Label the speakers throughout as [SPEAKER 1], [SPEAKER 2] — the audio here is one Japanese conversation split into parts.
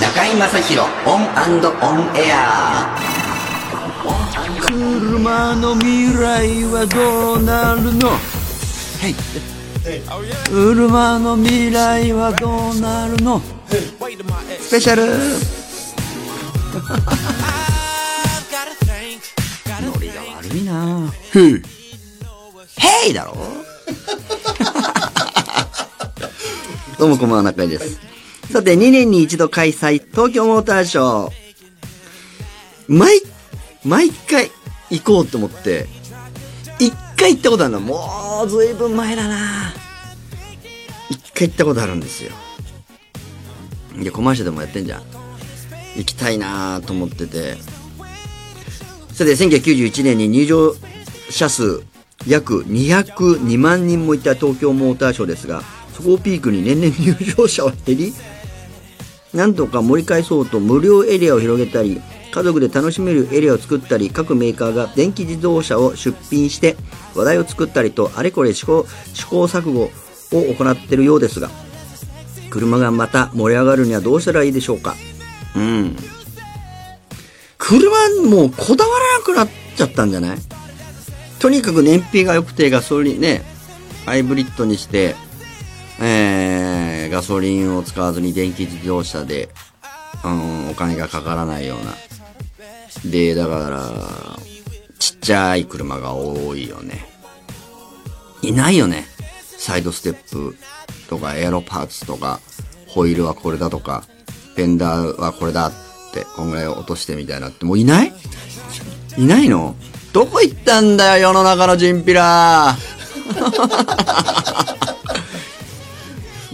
[SPEAKER 1] 中居正広 ON & ON AIR。
[SPEAKER 2] 車の未来はどうなるの？はい車の未来はどうなるの？スペシャル な。へい。へいだろ。どうもこんばんは中井です。さて2年に一度開催東京モーターショー。毎毎回行こうと思って一回行ったことあるの。もうずいぶん前だな。一回行ったことあるんですよ。いやコマーシャルでもやってんじゃん。行きたいなと思っててさて1991年に入場者数約202万人もいた東京モーターショーですがそこをピークに年々入場者は減りなんとか盛り返そうと無料エリアを広げたり家族で楽しめるエリアを作ったり各メーカーが電気自動車を出品して話題を作ったりとあれこれ試行試行錯誤を行っているようですが車がまた盛り上がるにはどうしたらいいでしょうか。うん。車もうこだわらなくなっちゃったんじゃない？とにかく燃費が良くてガソリンねハイブリッドにしてえー、ガソリンを使わずに電気自動車で、あの、お金がかからないような。で、だから、ちっちゃい車が多いよね。いないよね。サイドステップとかエアロパーツとか、ホイールはこれだとか、フェンダーはこれだ、こんぐらい落としてみたいなって、もういない？いないの？どこ行ったんだよ、世の中のチンピラ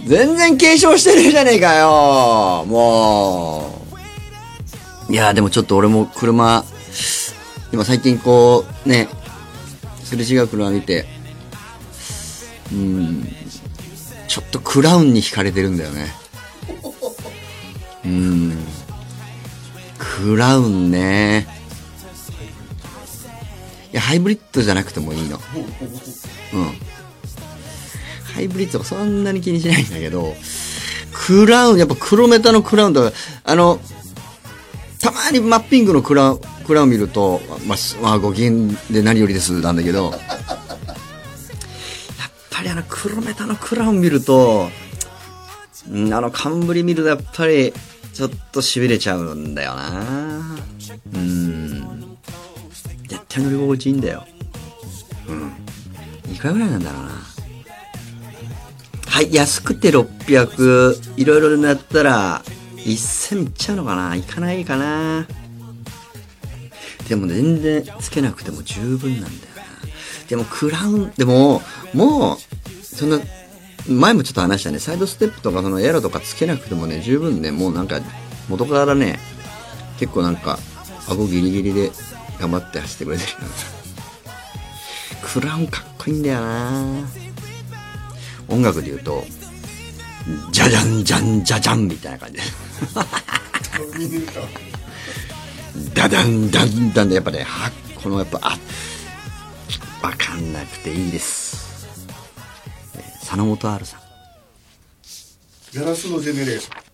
[SPEAKER 2] 全然継承してるじゃねえかよもう。いや、でもちょっと俺も車、今最近こう、ね、すれ違う車見て、うん、ちょっとクラウンに惹かれてるんだよね。うん。クラウンね。いや、ハイブリッドじゃなくてもいいの。うん。ハイブリッドはそんなに気にしないんだけど、クラウン、やっぱ黒メタのクラウンとか、あの、たまにマッピングのクラウン、クラウン見ると、まあ、まあ、ご機嫌で何よりですなんだけど、やっぱりあの黒メタのクラウン見ると、うんあの冠見るとやっぱり、ちょっと痺れちゃうんだよなうん。絶対乗り心地いいんだよ。うん。いくらぐらいなんだろうな。はい、安くて600、いろいろなったら、1000いっちゃうのかないかないかなでも全然つけなくても十分なんだよな。でもクラウン、でも、もう、そんな、前もちょっと話したね、サイドステップとかそのエロとかつけなくてもね、十分ね、もうなんか、元からね、結構なんか、顎ギリギリで頑張って走ってくれてるクラウンかっこいいんだよな音楽で言うと、じゃじゃんじゃんじゃじゃんみたいな感じで。ダダンダンダンでやっぱね、はこのやっぱ、あ、わかんなくていいです。ね佐野元春さん。
[SPEAKER 3] ガラスのジェネレーション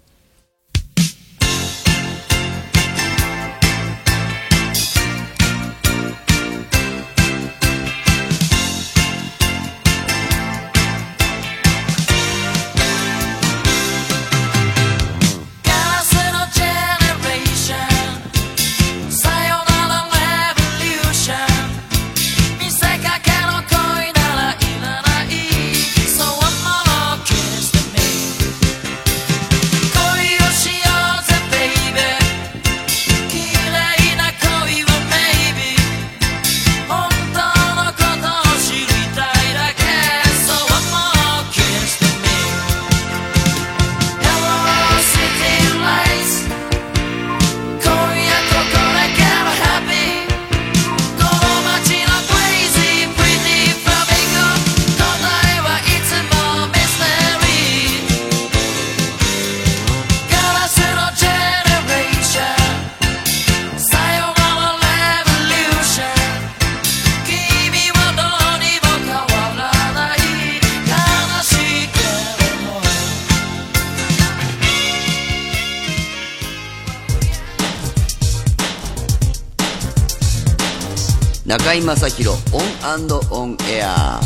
[SPEAKER 4] ン
[SPEAKER 1] エア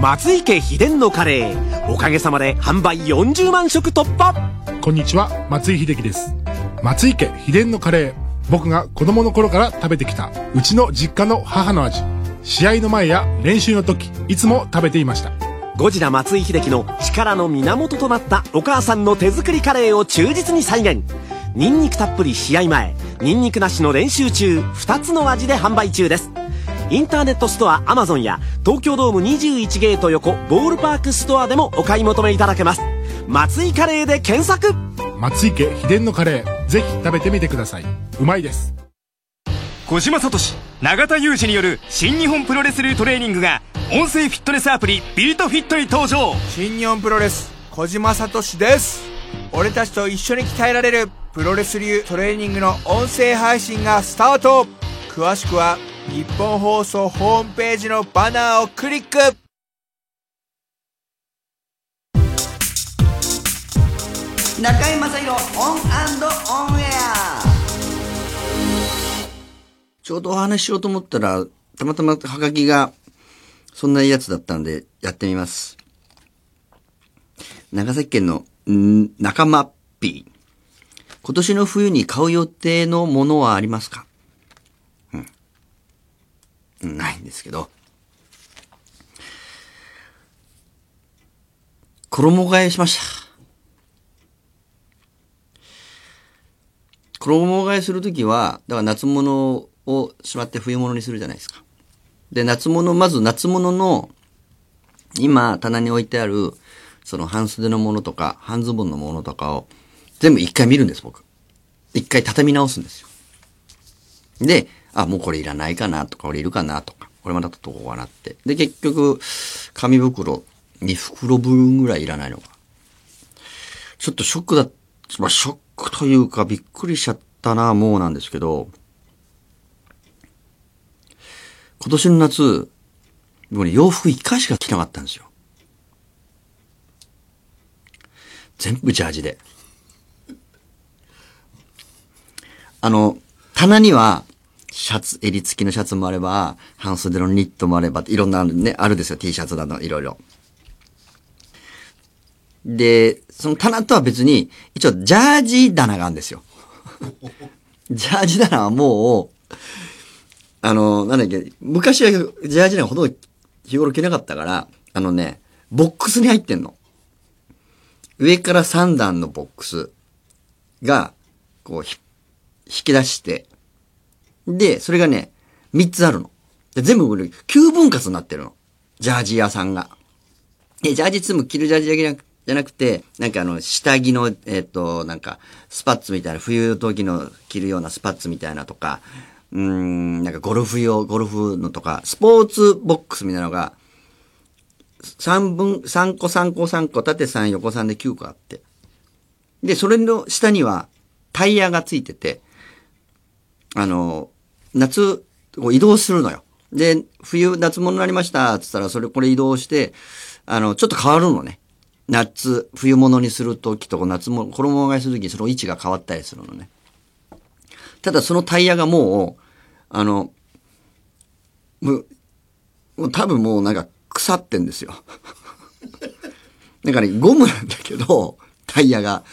[SPEAKER 5] 松井家秘伝のカレーおかげさまで販売40万食突破
[SPEAKER 6] こんにちは、松井秀喜です。松井家秘伝のカレー。僕が子供の頃から食べてきた、うちの実家の母の味。試合の前や練習の時、いつも食べていました。
[SPEAKER 5] ゴジラ松井秀喜の力の源となったお母さんの手作りカレーを忠実に再現ニンニクたっぷり試合前ニンニクなしの練習中2つの味で販売中ですインターネットストアアマゾンや東京ドーム21ゲート横ボールパークストアでもお買い求めいただけます松井カレーで検索
[SPEAKER 6] 松井家秘伝のカレー。ぜひ食べてみてください。うまいです。
[SPEAKER 7] 小島聡永田裕志による新日本プロレス流トレーニングが音声フィットネスアプリ BEATFIT に登場
[SPEAKER 8] 新日本プロレス小島聡です俺たちと一緒に鍛えられるプロレス流トレーニングの音声配信がスタート。詳しくはニッポン放送ホームページのバナーをクリック。
[SPEAKER 1] 中居正広 ON & ON AIR。
[SPEAKER 2] ちょうどお話ししようと思ったら、たまたまハガキが、そんなやつだったんで、やってみます。長崎県の、ん仲間っぴ。今年の冬に買う予定のものはありますか？うん。ないんですけど。衣替えしました。衣替えするときは、だから夏物をしまって冬物にするじゃないですか。で、夏物、まず夏物の、今棚に置いてある、その半袖のものとか、半ズボンのものとかを、全部一回見るんです、僕。一回畳み直すんですよ。で、あ、もうこれいらないかなとか、これいるかなとか、これまだとこうなって。で、結局、紙袋2袋分ぐらいいらないのか。ちょっとショックだ、まあ、ショックというかびっくりしちゃったな、もうなんですけど、今年の夏、僕ね、洋服一回しか着なかったんですよ。全部ジャージで。あの、棚には、シャツ、襟付きのシャツもあれば、半袖のニットもあれば、いろんなね、あるんですよ。T シャツなど、いろいろ。で、その棚とは別に、一応、ジャージ棚があるんですよ。ジャージ棚はもう、あの、なんだっけ、昔はジャージなんかほとんど日頃着なかったから、あのね、ボックスに入ってんの。上から3段のボックスが、こう、引き出して、で、それがね、3つあるの。で全部これ9分割になってるの。ジャージ屋さんが。で、ジャージいつも着るジャージだけじゃなくて、なんかあの、下着の、えっ、と、なんか、スパッツみたいな、冬時の着るようなスパッツみたいなとか、うん、なんかゴルフ用、ゴルフのとか、スポーツボックスみたいなのが、3分、3個3個3個、縦3、横3で9個あって。で、それの下にはタイヤがついてて、あの、夏、こう移動するのよ。で、冬、夏物になりました、つったら、それ、これ移動して、あの、ちょっと変わるのね。夏、冬物にするときと夏物、衣替えするときにその位置が変わったりするのね。ただそのタイヤがもう、あの、もう、もう多分もうなんか腐ってんですよ。なんかね、ゴムなんだけど、タイヤが。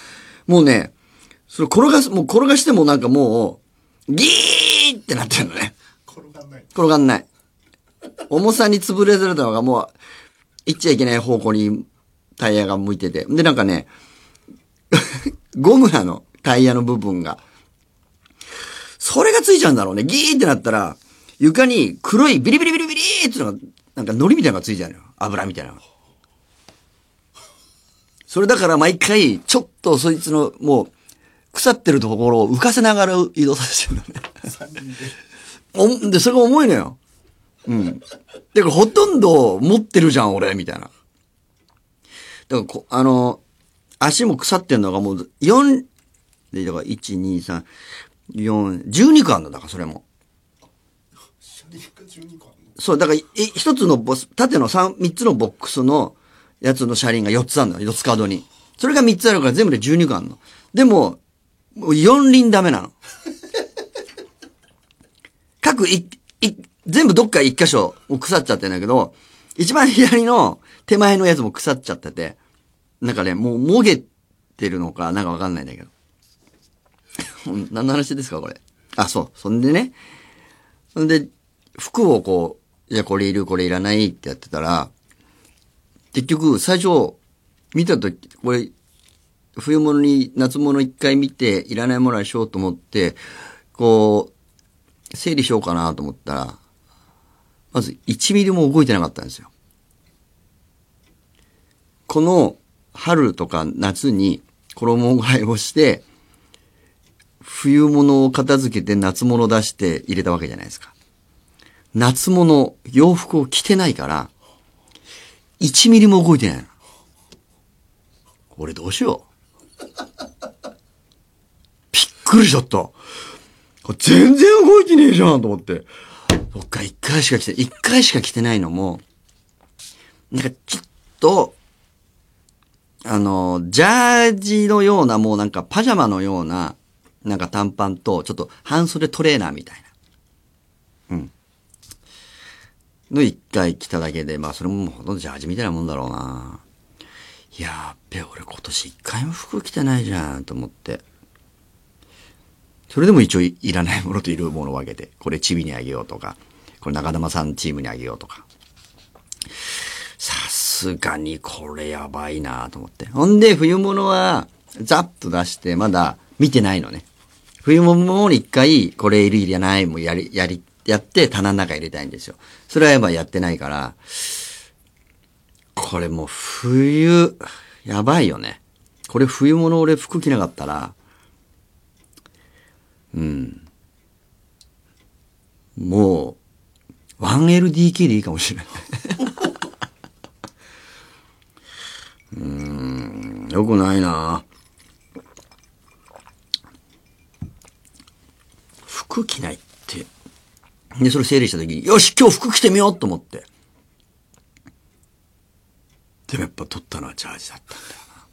[SPEAKER 2] もうね、それ転がす、もう転がしてもなんかもう、ギーってなってるのね。
[SPEAKER 3] 転がんない。
[SPEAKER 2] 転がんない。重さに潰れてるのがもう、行っちゃいけない方向にタイヤが向いてて。で、なんかね、ゴムなの、タイヤの部分が。それがついちゃうんだろうね。ギーってなったら、床に黒いビリビリビリビリーってのが、なんか糊みたいなのがついちゃうのよ。油みたいなのが。それだから毎回、ちょっとそいつの、もう、腐ってるところを浮かせながら移動させてるのね。おで、それが重いのよ。うん。てか、ほとんど持ってるじゃん、俺、みたいな。だからこ、あの、足も腐ってんのがもう、4、で、だから、1、2、3、4、12個あるの、だから、それも。
[SPEAKER 3] 12個
[SPEAKER 2] そう、だから、一つのボス、縦の三、三つのボックスのやつの車輪が4つあるのよ、4つカードに。それが3つあるから全部で12個あるの。でも、もう四輪ダメなの。各い、い、全部どっか一箇所も腐っちゃってんだけど、一番左の手前のやつも腐っちゃってて、なんかね、もうもげてるのか、なんかわかんないんだけど。何の話ですか、これ。あ、そう。そんでね。そんで、服をこうう、じゃあこれいる、これいらないってやってたら、結局、最初、見たとき、これ、冬物に夏物一回見て、いらないものはしようと思って、こう、整理しようかなと思ったら、まず1ミリも動いてなかったんですよ。この春とか夏に衣替えをして、冬物を片付けて夏物出して入れたわけじゃないですか。夏物、洋服を着てないから、1ミリも動いてないの。俺どうしよう。びっくりしちゃった。全然動いてねえじゃんと思って。そっか、一回しか着て、一回しか着てないのも、なんかちょっと、あの、ジャージのような、もうなんかパジャマのような、なんか短パンと、ちょっと半袖トレーナーみたいな。うん。の一回着ただけで、まあそれもほとんどジャージみたいなもんだろうな。やっべ、俺今年一回も服着てないじゃん、と思って。それでも一応いらないものといるものを分けて、これチビにあげようとか、これ中玉さんチームにあげようとか。さすがにこれやばいなと思って。ほんで、冬物は、ザッと出して、まだ見てないのね。冬物に一回、これいるいらないもやり、やり、やって棚の中入れたいんですよ。それはやっぱやってないから、これもう冬、やばいよね。これ冬物俺服着なかったら、うん。もう、1LDK でいいかもしれない。うん、よくないな服着ないって。で、それ整理した時に、よし、今日服着てみようと思って。でもやっぱ取ったのはジャージだったんだよな。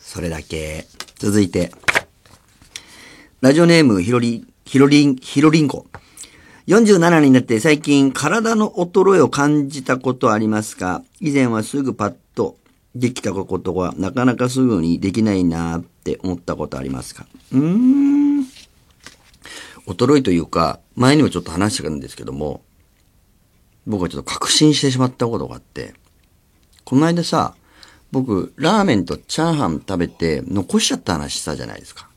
[SPEAKER 2] それだけ。続いて。ラジオネーム、ひろり、ひろりん、ひろりんこ。47になって最近体の衰えを感じたことありますか？以前はすぐパッとできたことがなかなかすぐにできないなって思ったことありますか？うーん。衰えというか、前にもちょっと話したんですけども、僕はちょっと確信してしまったことがあって、この間さ、僕、ラーメンとチャーハン食べて残しちゃった話したじゃないですか。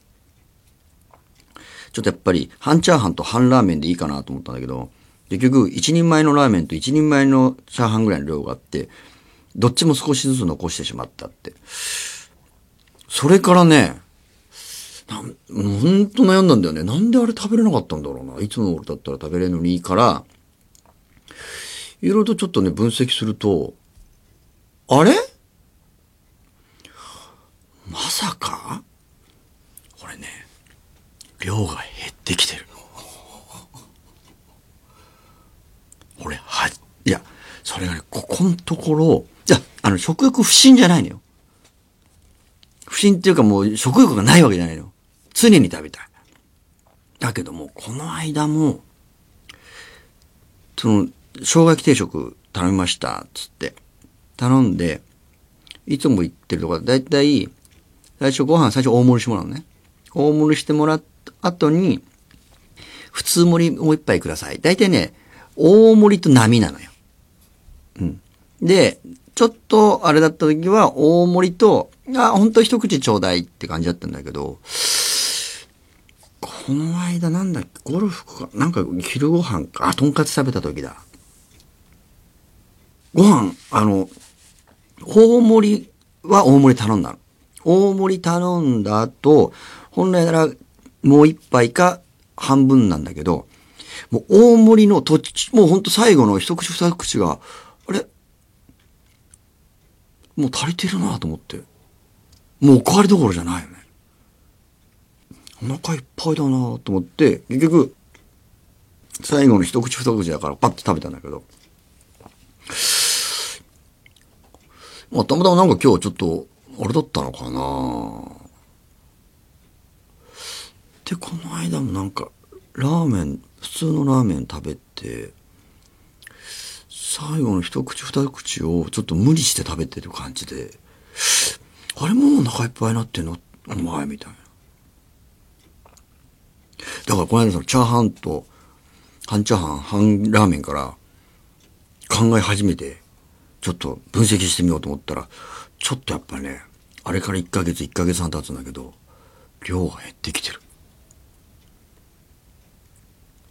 [SPEAKER 2] ちょっとやっぱり、半チャーハンと半ラーメンでいいかなと思ったんだけど、結局、一人前のラーメンと一人前のチャーハンぐらいの量があって、どっちも少しずつ残してしまったって。それからね、なん、ほんと悩んだんだよね。なんであれ食べれなかったんだろうな。いつも俺だったら食べれるのにいいから、いろいろとちょっとね、分析すると、あれ？まさか？これね、量が減ってきてるの。俺、は、いや、それがね、ここのところ、いや、あの、食欲不振じゃないのよ。不振っていうかもう食欲がないわけじゃないの。常に食べたい。だけども、この間も、その、生姜焼き定食頼みました、つって。頼んで、いつも行ってるとこだいたい、最初ご飯最初大盛りしてもらうのね。大盛りしてもらった後に、普通盛りもう一杯ください。だいたいね、大盛りと波なのよ。うん。で、ちょっとあれだった時は大盛りと、あ、ほんと一口ちょうだいって感じだったんだけど、この間なんだっけ、ゴルフか、なんか昼ご飯か、あ、とんかつ食べた時だ。ご飯、あの、大盛りは大盛り頼んだの。大盛り頼んだ後、本来ならもう一杯か半分なんだけど、もう大盛りの途中、もうほんと最後の一口二口が、あれ？もう足りてるなと思って。もうおかわりどころじゃないよね。お腹いっぱいだなと思って、結局、最後の一口二口だからパッと食べたんだけど、まあ、たまたまなんか今日ちょっと、あれだったのかな。で、この間もなんか、ラーメン、普通のラーメン食べて、最後の一口二口をちょっと無理して食べてる感じで、あれもうお腹いっぱいになってんの？お前みたいな。だからこの間そのチャーハンと、半チャーハン、半ラーメンから考え始めて、ちょっと分析してみようと思ったら、ちょっとやっぱね、あれから1ヶ月、1ヶ月半経つんだけど、量が減ってきてる。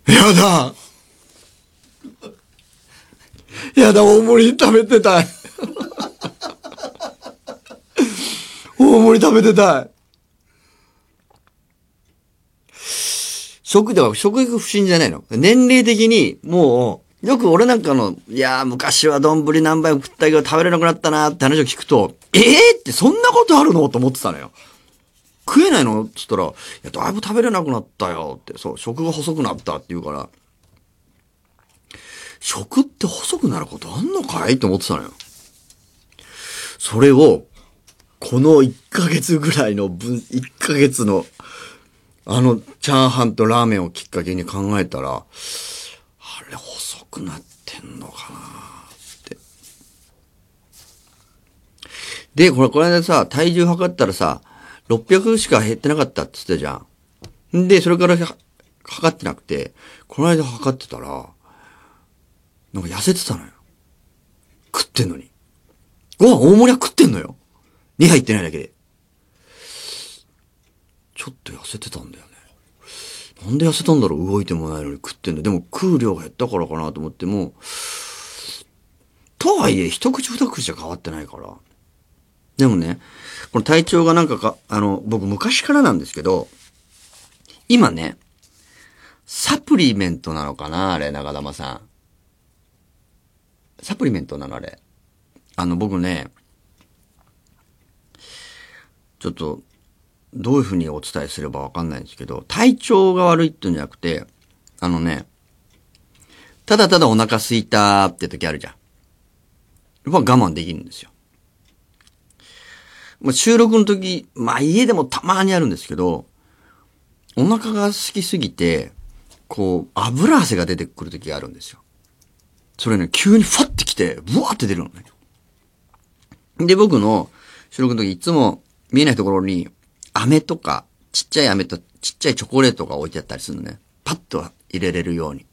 [SPEAKER 2] やだやだ、大盛り食べてたい。大盛り食べてたい。食では、食欲不振じゃないの。年齢的に、もう、よく俺なんかの、いやー、昔は丼何杯も食ったけど食べれなくなったなーって話を聞くと、ええー、ってそんなことあるの？と思ってたのよ。食えないの？って言ったら、いや、だいぶ食べれなくなったよって、そう、食が細くなったって言うから、食って細くなることあんのかい？って思ってたのよ。それを、この1ヶ月ぐらいの分、1ヶ月の、あの、チャーハンとラーメンをきっかけに考えたら、あれ細くなってんのかなって。で、これ、この間さ、体重測ったらさ、600しか減ってなかったって言ってたじゃん。で、それから測ってなくて、この間測ってたら、なんか痩せてたのよ。食ってんのに。ご飯大盛りは食ってんのよ。2杯いってないだけで。ちょっと痩せてたんだよね。なんで痩せたんだろう？動いてもないのに食ってんの。でも食う量が減ったからかなと思っても、とはいえ一口二口じゃ変わってないから。でもね、この体調がなんかか、あの、僕昔からなんですけど、今ね、サプリメントなのかなあれ、長玉さん。サプリメントなのあれ。あの、僕ね、ちょっと、どういうふうにお伝えすればわかんないんですけど、体調が悪いっていうんじゃなくて、あのね、ただただお腹空いたって時あるじゃん。やっぱ我慢できるんですよ。まあ、収録の時、まあ家でもたまにあるんですけど、お腹が空きすぎて、こう、油汗が出てくる時があるんですよ。それね、急にファってきて、ブワーって出るのね。で、僕の収録の時いつも見えないところに、飴とか、ちっちゃい飴とちっちゃいチョコレートが置いてあったりするのね。パッと入れれるように。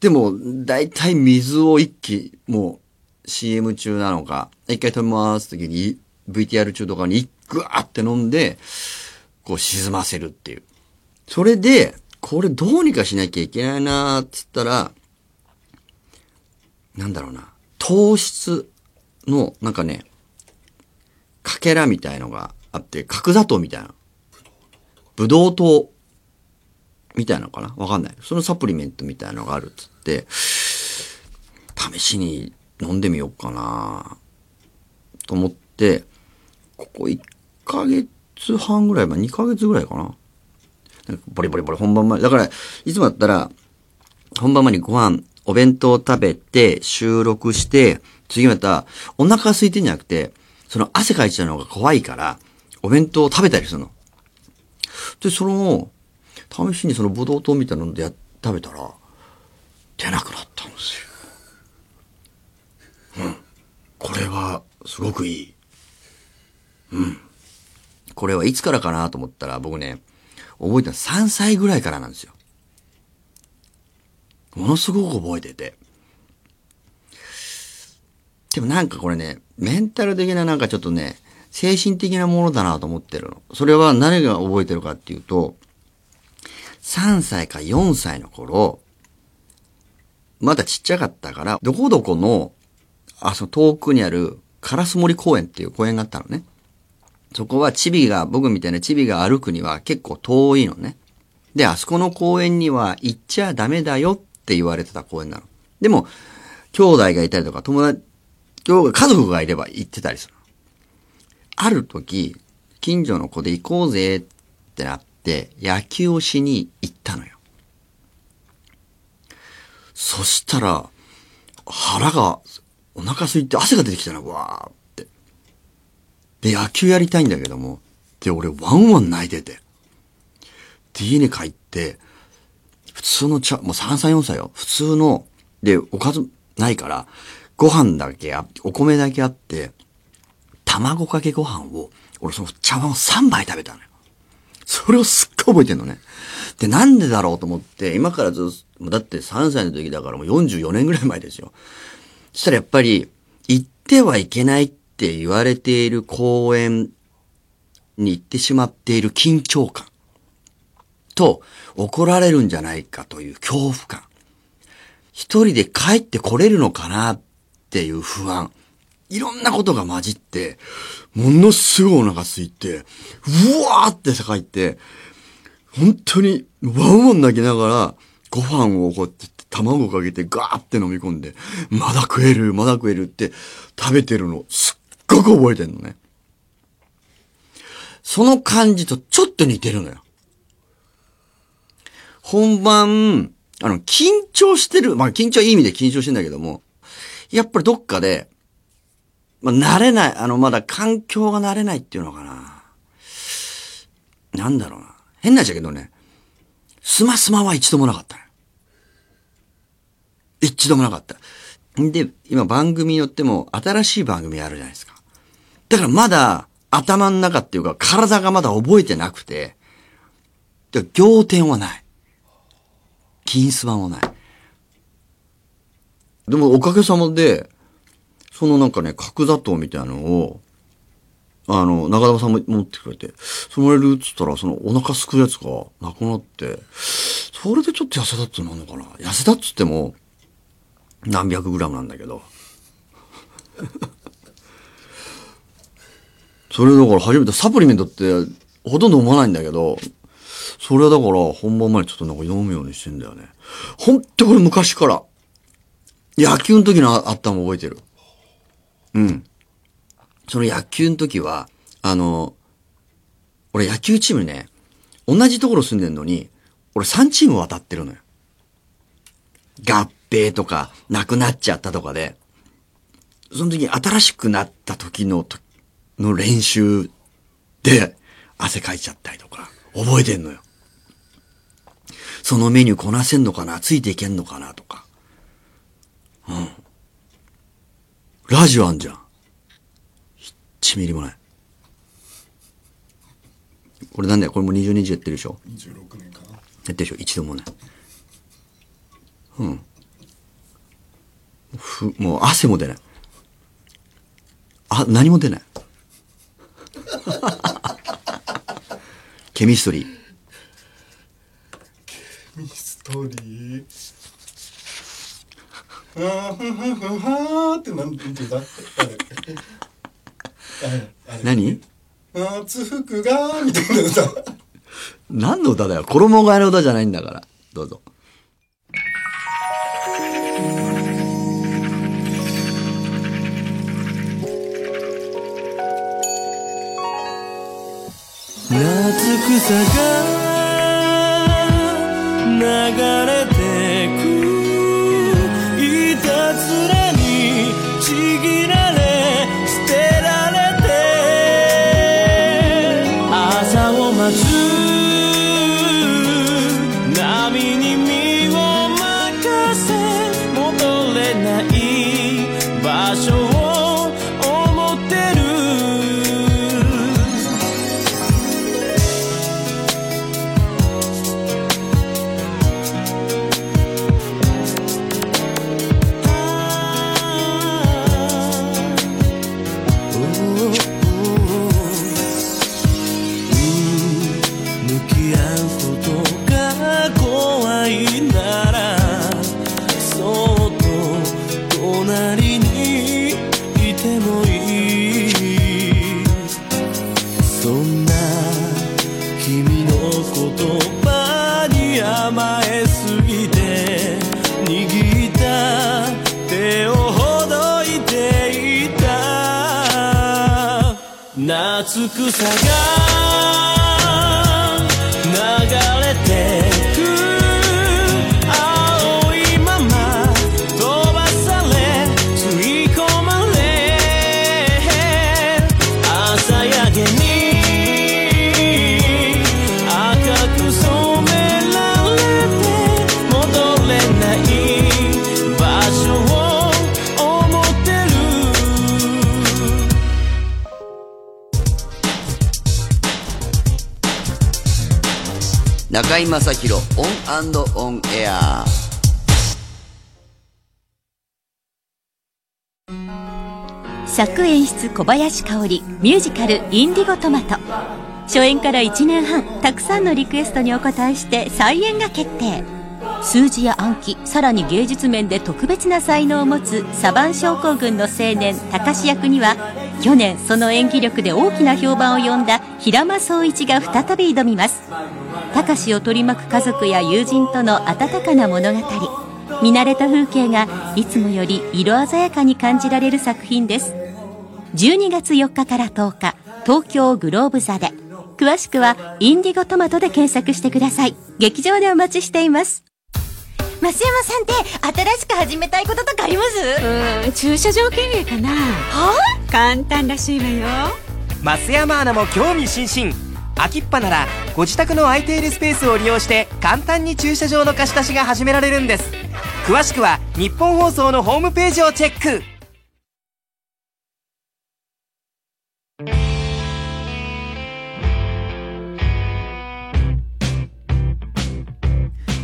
[SPEAKER 2] でも、だいたい水を一気、もう CM 中なのか、一回止めます時に VTR 中とかにグワーって飲んで、こう沈ませるっていう。それで、これどうにかしなきゃいけないなーっつったら、なんだろうな、糖質の、なんかね、かけらみたいのがあって、角砂糖みたいな。ブドウ糖みたいなのかな？わかんない。そのサプリメントみたいのがあるっつって、試しに飲んでみようかなと思って、ここ1ヶ月半ぐらい前、2ヶ月ぐらいかな。なんかボリボリボリ本番前。だから、いつもだったら、本番前にご飯、お弁当食べて、収録して、次また、お腹空いてんじゃなくて、その汗かいちゃうのが怖いから、お弁当を食べたりするの。で、その、試しにそのブドウ糖みたいなのでや食べたら、出なくなったんですよ。うん。これは、すごくいい。うん。これはいつからかなと思ったら、僕ね、覚えてるの3歳ぐらいからなんですよ。ものすごく覚えてて。でもなんかこれね、メンタル的ななんかちょっとね、精神的なものだなと思ってるの。それは何が覚えてるかっていうと、3歳か4歳の頃、まだちっちゃかったから、どこどこの、あ、その遠くにある、烏森公園っていう公園があったのね。そこはチビが、僕みたいなチビが歩くには結構遠いのね。で、あそこの公園には行っちゃダメだよって言われてた公園なの。でも、兄弟がいたりとか、友達、家族がいれば行ってたりする。ある時、近所の子で行こうぜってなって、野球をしに行ったのよ。そしたら、腹が、お腹空いて汗が出てきたの、わーって。で、野球やりたいんだけども、で、俺ワンワン泣いてて。で、家に帰って、普通の茶、もう3歳4歳よ。普通の、で、おかずないから、ご飯だけあお米だけあって、卵かけご飯を、俺その茶碗を3杯食べたのよ。それをすっごい覚えてんのね。で、なんでだろうと思って、今からずっと、だって3歳の時だからもう44年ぐらい前ですよ。そしたらやっぱり、行ってはいけないって言われている公園に行ってしまっている緊張感と、怒られるんじゃないかという恐怖感。一人で帰ってこれるのかなっていう不安。いろんなことが混じって、ものすごいお腹空いて、うわーって坂行って、本当にワンワン泣きながら、ご飯をこうやって卵かけてガーって飲み込んで、まだ食える、まだ食えるって食べてるの、すっごく覚えてんのね。その感じとちょっと似てるのよ。本番、あの、緊張してる。まあ、緊張いい意味で緊張してんだけども、やっぱりどっかで、まあ、慣れない、あの、まだ環境が慣れないっていうのかな。なんだろうな。変な話だけどね、スマスマは一度もなかったのよ。一度もなかった。で、今番組によっても新しい番組あるじゃないですか。だからまだ頭の中っていうか体がまだ覚えてなくて、で仰天はない。金スマもない。でもおかげさまで、そのなんかね、角砂糖みたいなのを、あの、中田さんも持ってくれて、そのれるっつったら、そのお腹すくやつがなくなって、それでちょっと痩せたってなんのかな痩せたっつっても、何百グラムなんだけど。それだから初めてサプリメントってほとんど飲まないんだけど、それはだから本番前にちょっとなんか飲むようにしてんだよね。ほんとこれ昔から。野球の時のああったの覚えてる。うん。その野球の時は、あの、俺野球チームね、同じところ住んでんのに、俺3チーム渡ってるのよ。合併とか、なくなっちゃったとかで、その時に新しくなった時の、の練習で汗かいちゃったりとか、覚えてんのよ。そのメニューこなせんのかな？ついていけんのかな？とか。うん。ラジオあんじゃん。1ミリもない。これなんだよ？これも20日やってるでしょ
[SPEAKER 3] ？26年かな
[SPEAKER 2] やってるでしょ？一度もない。うん。ふ、もう汗も出ない。あ、何も出ない。ケミストリー。
[SPEAKER 3] ミストリーあーふんふんふんはーってなんて言ってたあれあれあれ
[SPEAKER 2] 何
[SPEAKER 3] 夏服がみたいな歌
[SPEAKER 2] 何の歌だよ衣替えの歌じゃないんだから。どうぞ。
[SPEAKER 9] 夏草が流れ夏草が流
[SPEAKER 2] 中居正広 ON & ON AIR。
[SPEAKER 10] 作演出小林香ミュージカル「インディゴトマト」初演から1年半たくさんのリクエストにお応えして再演が決定。数字や暗記さらに芸術面で特別な才能を持つサヴァン症候群の青年高志役には去年その演技力で大きな評判を呼んだ平間壮一が再び挑みます。高志を取り巻く家族や友人との温かな物語。見慣れた風景がいつもより色鮮やかに感じられる作品です。12月4日から10日東京グローブ座で。詳しくはインディゴトマトで検索してください。劇場でお待ちしています。
[SPEAKER 11] 増山さんって新しく始めたいこととかあります？
[SPEAKER 12] うん駐車場経営かな。
[SPEAKER 11] は
[SPEAKER 12] 簡単らしいわよ。
[SPEAKER 7] 増山アナも興味津々秋っぱならご自宅の空いているスペースを利用して簡単に駐車場の貸し出しが始められるんです詳しくは日本放送のホームページをチェック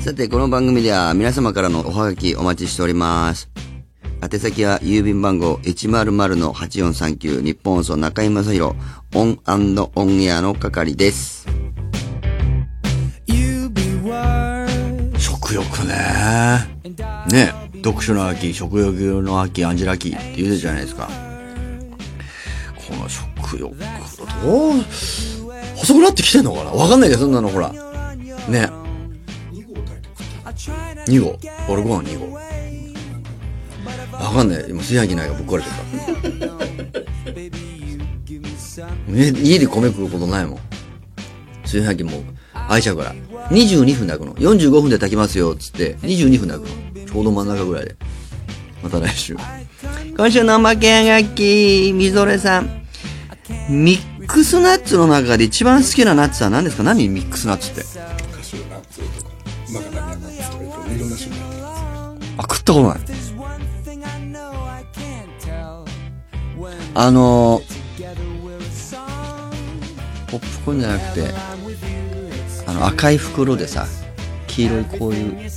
[SPEAKER 2] さて、この番組では皆様からのおはがきお待ちしております。宛先は郵便番号100-8439ニッポン放送中居正広 ON & ON AIR の係です。食欲ね。ね読書の秋、食欲の秋、アンジェラ・アキって言うじゃないですか。この食欲、どう、細くなってきてんのかな？わかんないけど、そんなのほら。ね。2号俺ご飯2号かんない。今炊飯器ないからぶっ壊れちゃった。家家で米食うことないもん。炊飯器もう開いちゃうから。22分炊くの。45分で炊きますよっつって22分炊くの。ちょうど真ん中ぐらいで。また来週。今週の負けあがきみぞれさん。ミックスナッツの中で一番好きなナッツは何ですか？何ミックスナッツって？
[SPEAKER 3] カシューナッツとかマカダミアナッツとかいろいろな種類
[SPEAKER 2] あ、食ったことない。あの、ポップコーンじゃなくて、あの赤い袋でさ、黄色いこういうやつ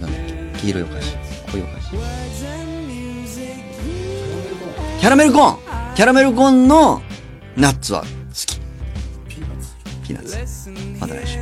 [SPEAKER 2] なんだっけ？黄色いお菓子。こういうお菓子。キャラメルコーンキャラメルコーンのナッツは好き。ピーナッツ。ピーナッツ。また来週。